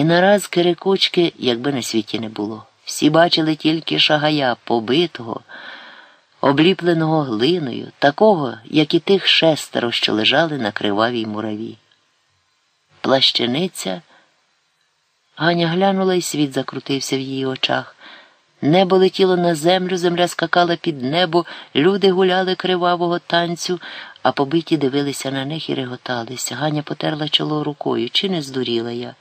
І нараз Кирикучки, якби на світі не було. Всі бачили тільки шагая, побитого, обліпленого глиною, такого, як і тих шестеро, що лежали на кривавій мураві. Плащаниця. Ганя глянула і світ закрутився в її очах. Небо летіло на землю, земля скакала під небо, люди гуляли кривавого танцю, а побиті дивилися на них і реготалися. Ганя потерла чоло рукою. Чи не здуріла я?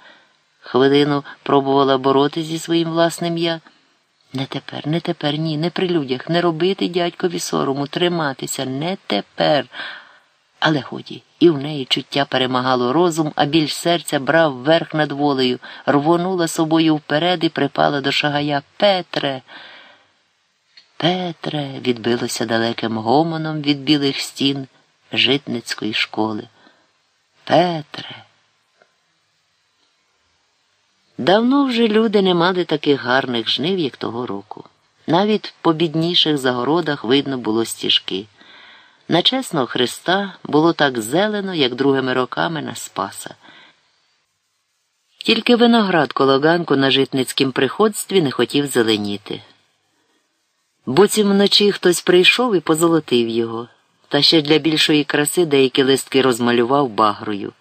Хвилину пробувала боротися зі своїм власним я. Не тепер, не тепер, ні, не при людях, не робити дядькові сорому, триматися, не тепер. Але годі, і в неї чуття перемагало розум, а біль серця брав верх над волею, рвонула собою вперед і припала до шагая Петре. Петре, відбилося далеким гомоном від білих стін житницької школи. Петре. Давно вже люди не мали таких гарних жнив, як того року. Навіть по бідніших загородах видно було стіжки. На чесного Христа було так зелено, як другими роками на Спаса. Тільки виноград коло ганку на житницькім приходстві не хотів зеленіти. Буцім вночі хтось прийшов і позолотив його, та ще для більшої краси деякі листки розмалював багрою,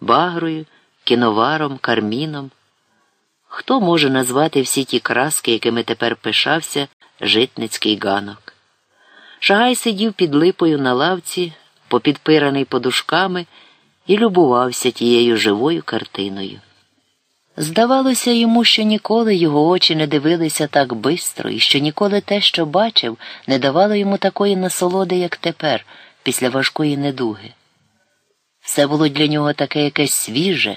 багрою, кіноваром, карміном. Хто може назвати всі ті краски, якими тепер пишався житницький ганок? Шагай сидів під липою на лавці, попідпираний подушками, і любувався тією живою картиною. Здавалося йому, що ніколи його очі не дивилися так бистро, і що ніколи те, що бачив, не давало йому такої насолоди, як тепер, після важкої недуги. Все було для нього таке якесь свіже,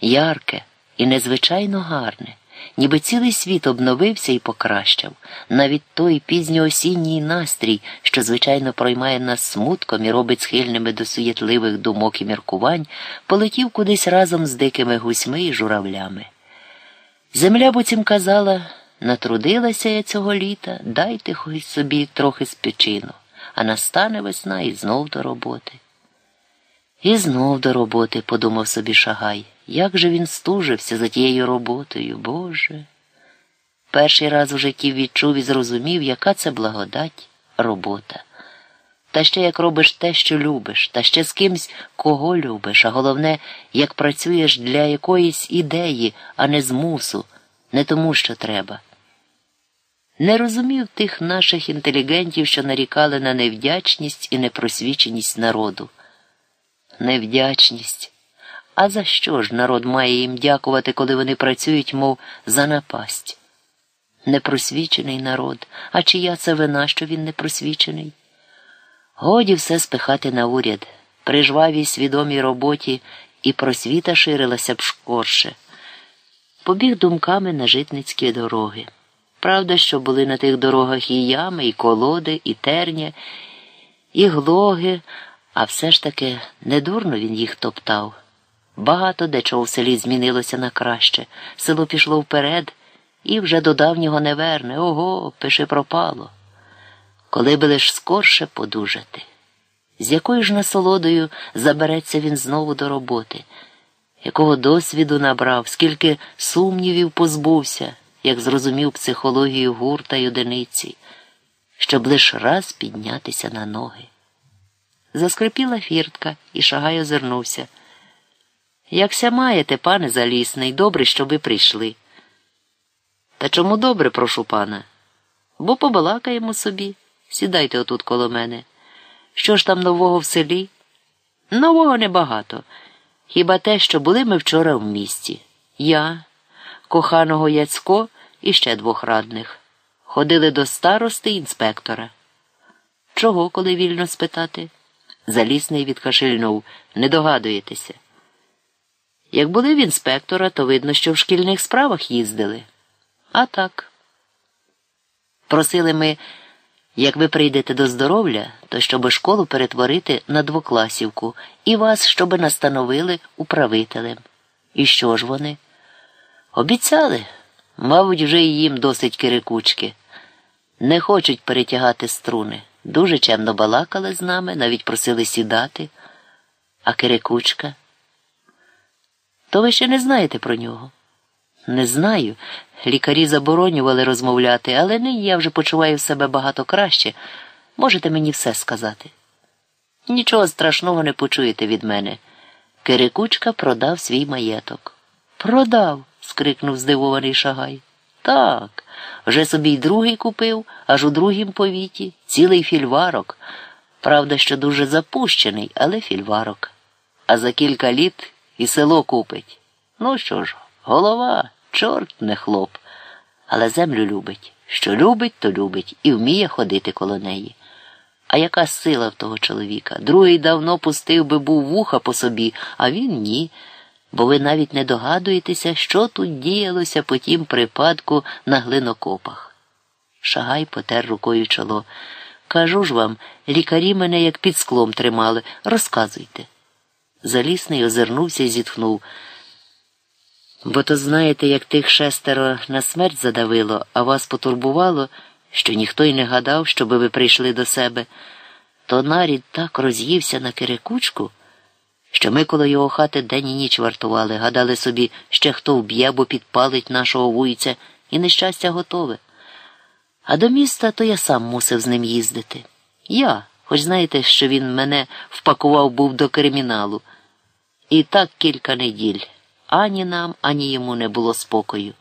ярке і незвичайно гарне, ніби цілий світ обновився і покращав, навіть той пізньоосінній настрій, що, звичайно, проймає нас смутком і робить схильними до суєтливих думок і міркувань, полетів кудись разом з дикими гусьми і журавлями. Земля буцім казала натрудилася я цього літа, дайте хоч собі трохи спечину, а настане весна і знов до роботи. І знов до роботи, подумав собі Шагай. Як же він стужився за тією роботою, Боже. Перший раз в житті відчув і зрозумів, яка це благодать робота. Та ще як робиш те, що любиш, та ще з кимсь, кого любиш, а головне, як працюєш для якоїсь ідеї, а не з мусу, не тому, що треба. Не розумів тих наших інтелігентів, що нарікали на невдячність і непросвіченість народу. Невдячність. А за що ж народ має їм дякувати, коли вони працюють, мов за напасть? Непросвічений народ, а чия це вина, що він непросвічений? Годі все спихати на уряд, при жвавій свідомій роботі і просвіта ширилася б шкорше. Побіг думками на житницькі дороги. Правда, що були на тих дорогах і ями, і колоди, і терня, і глоги, а все ж таки недурно він їх топтав. Багато дечого в селі змінилося на краще. Село пішло вперед і вже до давнього не верне. Ого, пиши пропало. Коли би лиш скорше подужати. З якою ж насолодою забереться він знову до роботи, якого досвіду набрав, скільки сумнівів позбувся, як зрозумів психологію гурта й одиниці, щоб лиш раз піднятися на ноги. Заскрипіла фіртка, і Шагай озирнувся. Якся маєте, пане залісний, добре, що прийшли. Та чому добре, прошу пана? Бо побалакаємо собі. Сідайте отут коло мене. Що ж там нового в селі? Нового небагато. Хіба те, що були ми вчора в місті. Я, коханого Яцько і ще двох радних. Ходили до старости інспектора. Чого, коли вільно спитати? Залісний відкашильнув. Не догадуєтеся. Як були в інспектора, то видно, що в шкільних справах їздили. А так. Просили ми, як ви прийдете до здоров'я, то щоб школу перетворити на двокласівку і вас, щоб настановили управителем. І що ж вони? Обіцяли, мабуть, вже і їм досить кирикучки. Не хочуть перетягати струни. Дуже чемно балакали з нами, навіть просили сідати. А кирикучка. То ви ще не знаєте про нього. Не знаю. Лікарі заборонювали розмовляти, але нині я вже почуваю себе багато краще. Можете мені все сказати. Нічого страшного не почуєте від мене. Кирикучка продав свій маєток. Продав. скрикнув здивований шагай. Так, вже собі й другий купив, аж у другім повіті, цілий фільварок. Правда, що дуже запущений, але фільварок. А за кілька літ і село купить. Ну що ж, голова, чорт не хлоп, але землю любить. Що любить, то любить і вміє ходити коло неї. А яка сила в того чоловіка? Другий давно пустив би був вуха по собі, а він ні. Бо ви навіть не догадуєтеся, що тут діялося по тім припадку на глинокопах. Шагай потер рукою чоло. Кажу ж вам, лікарі мене як під склом тримали. Розказуйте. Залісний озирнувся і зітхнув. Бо то знаєте, як тих шестеро на смерть задавило, а вас потурбувало, що ніхто й не гадав, щоби ви прийшли до себе, то нарід так роз'ївся на кирикучку, що ми коло його хати день і ніч вартували, гадали собі, ще хто вб'є, бо підпалить нашого вуйця, і нещастя готове. А до міста то я сам мусив з ним їздити. Я, хоч знаєте, що він мене впакував був до криміналу. І так кілька неділь. Ані нам, ані йому не було спокою.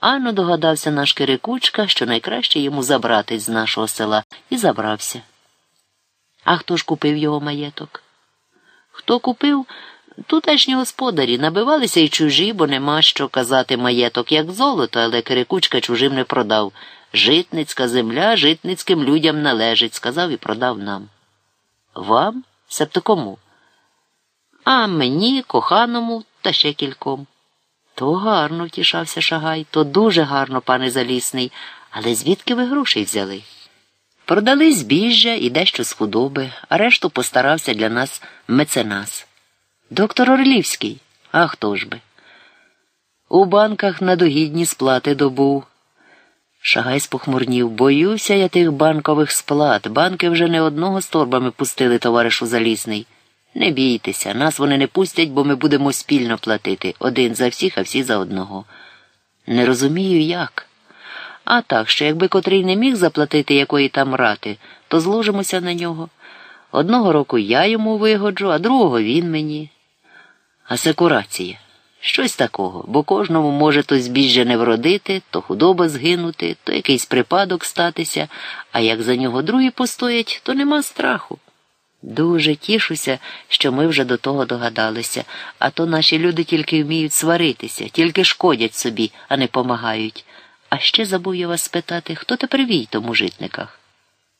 Ано догадався наш Кирикучка, що найкраще йому забратись з нашого села, і забрався. А хто ж купив його маєток? Хто купив? Тутешні господарі набивалися й чужі, бо нема що казати маєток, як золото, але Кирикучка чужим не продав. Житницька земля житницьким людям належить, сказав і продав нам. Вам? Себто кому? А мені, коханому та ще кільком. То гарно, втішався Шагай, то дуже гарно, пане Залісний, але звідки ви грошей взяли? Продали збіжжя і дещо з худоби, а решту постарався для нас меценас. Доктор Орлівський, а хто ж би? У банках на догідні сплати добув. Шагай спохмурнів. Боюся я тих банкових сплат. Банки вже не одного з торбами пустили, товаришу Залісний. Не бійтеся, нас вони не пустять, бо ми будемо спільно платити один за всіх, а всі за одного. Не розумію, як. А так, що якби котрий не міг заплатити якої там рати, то зложимося на нього. Одного року я йому вигоджу, а другого він мені. Асекурація. Щось такого, бо кожному може то збіжжя не вродити, то худоба згинути, то якийсь припадок статися, а як за нього другі постоять, то нема страху. Дуже тішуся, що ми вже до того догадалися, а то наші люди тільки вміють сваритися, тільки шкодять собі, а не помагають. А ще забув я вас спитати, хто тепер вій тому житниках?